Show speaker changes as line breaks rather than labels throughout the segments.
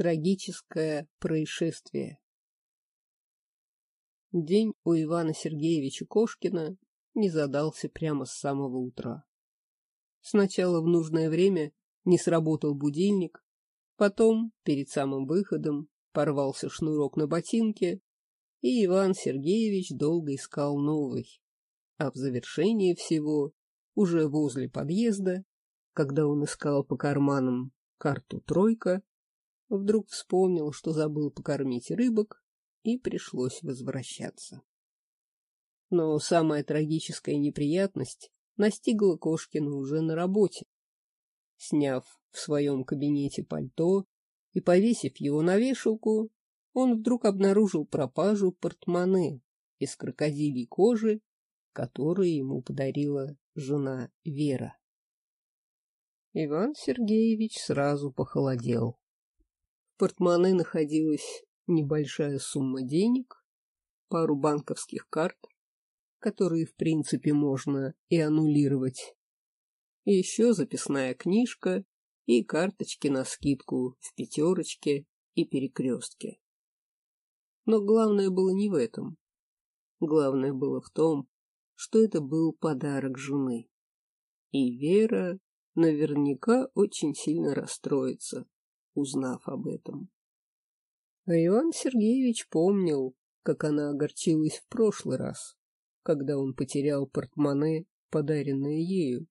Трагическое происшествие. День у Ивана Сергеевича Кошкина не задался прямо с самого утра. Сначала в нужное время не сработал будильник, потом, перед самым выходом, порвался шнурок на ботинке, и Иван Сергеевич долго искал новый. А в завершении всего, уже возле подъезда, когда он искал по карманам карту «тройка», Вдруг вспомнил, что забыл покормить рыбок, и пришлось возвращаться. Но самая трагическая неприятность настигла Кошкина уже на работе. Сняв в своем кабинете пальто и повесив его на вешалку, он вдруг обнаружил пропажу портмоне из крокодилей кожи, которую ему подарила жена Вера. Иван Сергеевич сразу похолодел портмоне находилась небольшая сумма денег, пару банковских карт, которые, в принципе, можно и аннулировать, еще записная книжка и карточки на скидку в пятерочке и перекрестке. Но главное было не в этом. Главное было в том, что это был подарок жены. И Вера наверняка очень сильно расстроится, узнав об этом. А Иван Сергеевич помнил, как она огорчилась в прошлый раз, когда он потерял портмоне, подаренное ею.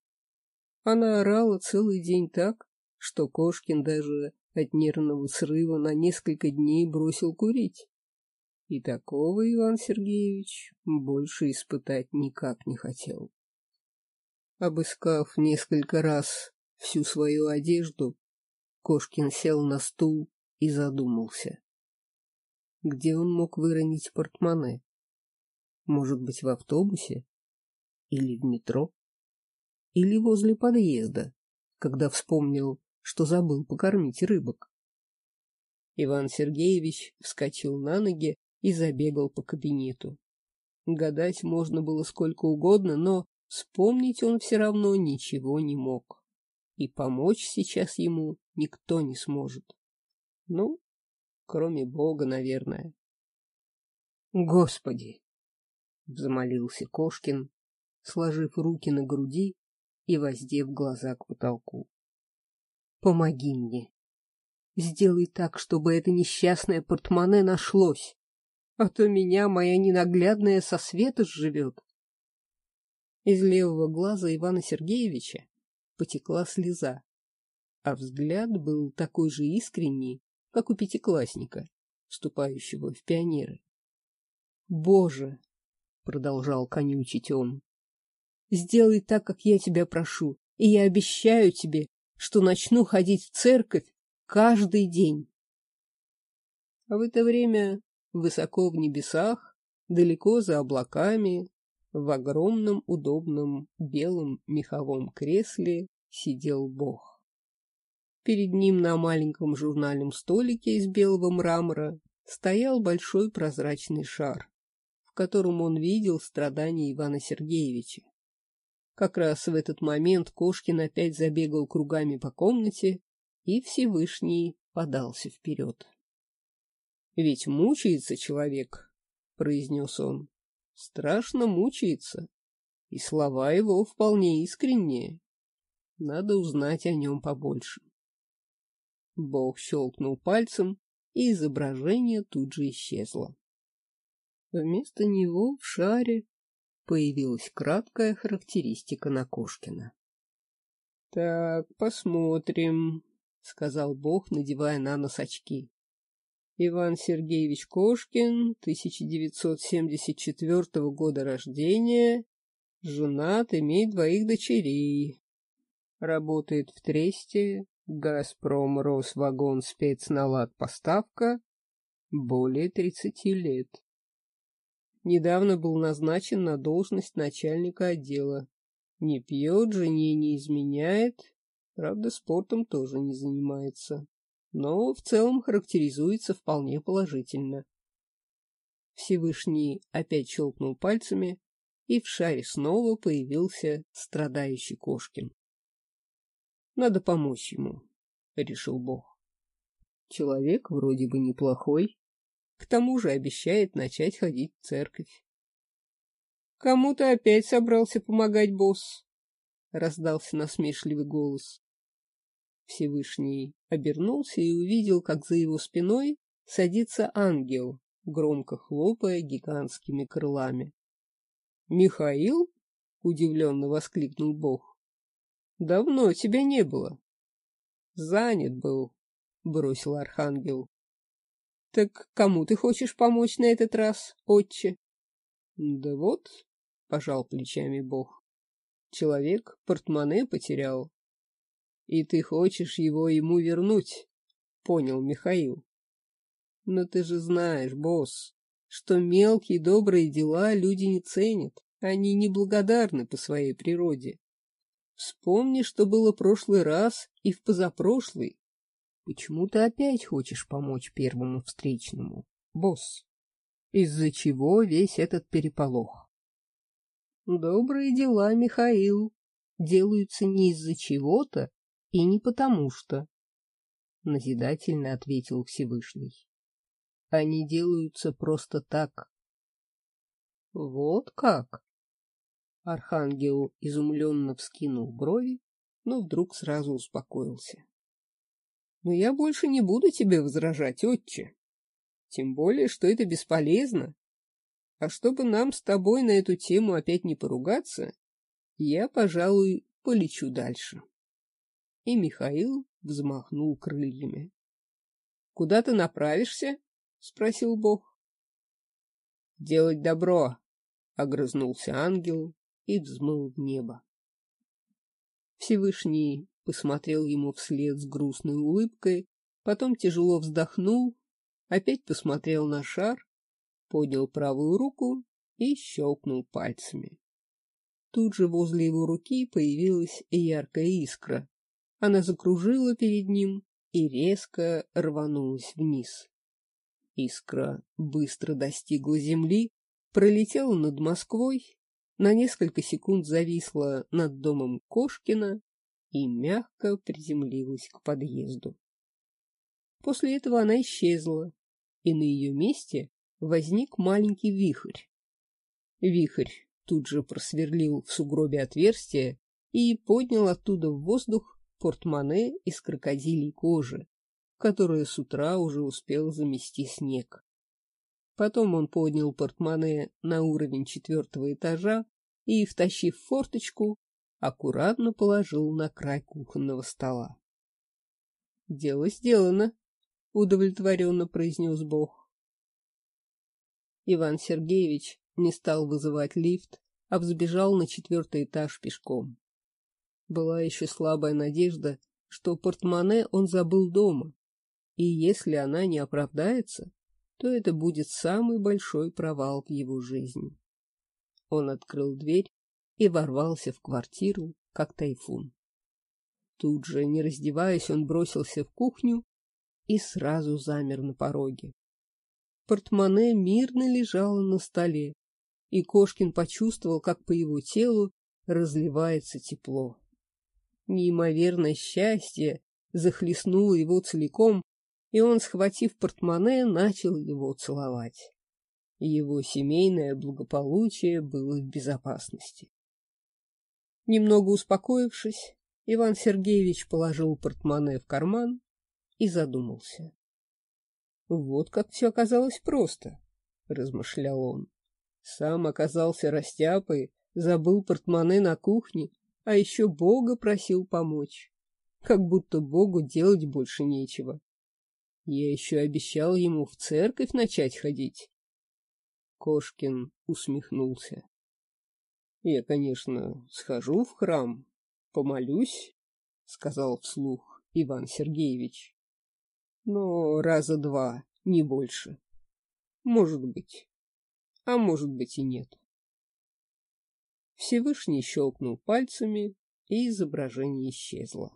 Она орала целый день так, что Кошкин даже от нервного срыва на несколько дней бросил курить. И такого Иван Сергеевич больше испытать никак не хотел. Обыскав несколько раз всю свою одежду, Кошкин сел на стул и задумался. Где он мог выронить портмоне? Может быть, в автобусе? Или в метро? Или возле подъезда, когда вспомнил, что забыл покормить рыбок? Иван Сергеевич вскочил на ноги и забегал по кабинету. Гадать можно было сколько угодно, но вспомнить он все равно ничего не мог. И помочь сейчас ему никто не сможет. Ну, кроме Бога, наверное. Господи! Взмолился Кошкин, сложив руки на груди и воздев глаза к потолку. Помоги мне. Сделай так, чтобы это несчастное портмоне нашлось, а то меня моя ненаглядная со света сживет. Из левого глаза Ивана Сергеевича потекла слеза а взгляд был такой же искренний, как у пятиклассника, вступающего в пионеры. «Боже!» — продолжал конючить он. «Сделай так, как я тебя прошу, и я обещаю тебе, что начну ходить в церковь каждый день». А в это время высоко в небесах, далеко за облаками, в огромном удобном белом меховом кресле сидел Бог. Перед ним на маленьком журнальном столике из белого мрамора стоял большой прозрачный шар, в котором он видел страдания Ивана Сергеевича. Как раз в этот момент Кошкин опять забегал кругами по комнате, и Всевышний подался вперед. — Ведь мучается человек, — произнес он, — страшно мучается, и слова его вполне искренние. Надо узнать о нем побольше. Бог щелкнул пальцем, и изображение тут же исчезло. Вместо него в шаре появилась краткая характеристика Накошкина. — Так, посмотрим, — сказал Бог, надевая на нос очки. Иван Сергеевич Кошкин, 1974 года рождения, женат, имеет двоих дочерей. Работает в Тресте, Газпром Росвагон спецналад поставка более 30 лет. Недавно был назначен на должность начальника отдела. Не пьет, жене не изменяет, правда, спортом тоже не занимается. Но в целом характеризуется вполне положительно. Всевышний опять щелкнул пальцами, и в шаре снова появился страдающий Кошкин. Надо помочь ему, — решил Бог. Человек вроде бы неплохой. К тому же обещает начать ходить в церковь. — Кому ты опять собрался помогать, босс? — раздался насмешливый голос. Всевышний обернулся и увидел, как за его спиной садится ангел, громко хлопая гигантскими крылами. «Михаил?» — удивленно воскликнул Бог. «Давно тебя не было». «Занят был», — бросил архангел. «Так кому ты хочешь помочь на этот раз, отче?» «Да вот», — пожал плечами Бог, — «человек портмоне потерял». «И ты хочешь его ему вернуть?» — понял Михаил. «Но ты же знаешь, босс, что мелкие добрые дела люди не ценят, они неблагодарны по своей природе. Вспомни, что было прошлый раз и в позапрошлый. Почему ты опять хочешь помочь первому встречному, босс? Из-за чего весь этот переполох? Добрые дела, Михаил, делаются не из-за чего-то и не потому что, — назидательно ответил Всевышний. Они делаются просто так. Вот как? Архангел изумленно вскинул брови, но вдруг сразу успокоился. Но я больше не буду тебе возражать, отче. Тем более, что это бесполезно. А чтобы нам с тобой на эту тему опять не поругаться, я, пожалуй, полечу дальше. И Михаил взмахнул крыльями. — Куда ты направишься? — спросил Бог. — Делать добро, — огрызнулся ангел и взмыл в небо. Всевышний посмотрел ему вслед с грустной улыбкой, потом тяжело вздохнул, опять посмотрел на шар, поднял правую руку и щелкнул пальцами. Тут же возле его руки появилась яркая искра. Она закружила перед ним и резко рванулась вниз. Искра быстро достигла земли, пролетела над Москвой, на несколько секунд зависла над домом Кошкина и мягко приземлилась к подъезду. После этого она исчезла, и на ее месте возник маленький вихрь. Вихрь тут же просверлил в сугробе отверстие и поднял оттуда в воздух портмоне из крокодилей кожи, которое с утра уже успел замести снег. Потом он поднял портмоне на уровень четвертого этажа и, втащив форточку, аккуратно положил на край кухонного стола. — Дело сделано, — удовлетворенно произнес Бог. Иван Сергеевич не стал вызывать лифт, а взбежал на четвертый этаж пешком. Была еще слабая надежда, что портмоне он забыл дома, и если она не оправдается, то это будет самый большой провал в его жизни. Он открыл дверь и ворвался в квартиру, как тайфун. Тут же, не раздеваясь, он бросился в кухню и сразу замер на пороге. Портмоне мирно лежало на столе, и Кошкин почувствовал, как по его телу разливается тепло. Неимоверное счастье захлестнуло его целиком, и он, схватив портмоне, начал его целовать. Его семейное благополучие было в безопасности. Немного успокоившись, Иван Сергеевич положил портмоне в карман и задумался. «Вот как все оказалось просто», — размышлял он. «Сам оказался растяпой, забыл портмоне на кухне, а еще Бога просил помочь. Как будто Богу делать больше нечего. Я еще обещал ему в церковь начать ходить. Кошкин усмехнулся. Я, конечно, схожу в храм, помолюсь, сказал вслух Иван Сергеевич. Но раза два, не больше. Может быть. А может быть и нет. Всевышний щелкнул пальцами, и изображение исчезло.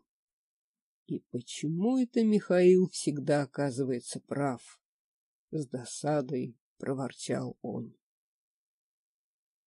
И почему это Михаил всегда оказывается прав? С досадой проворчал он.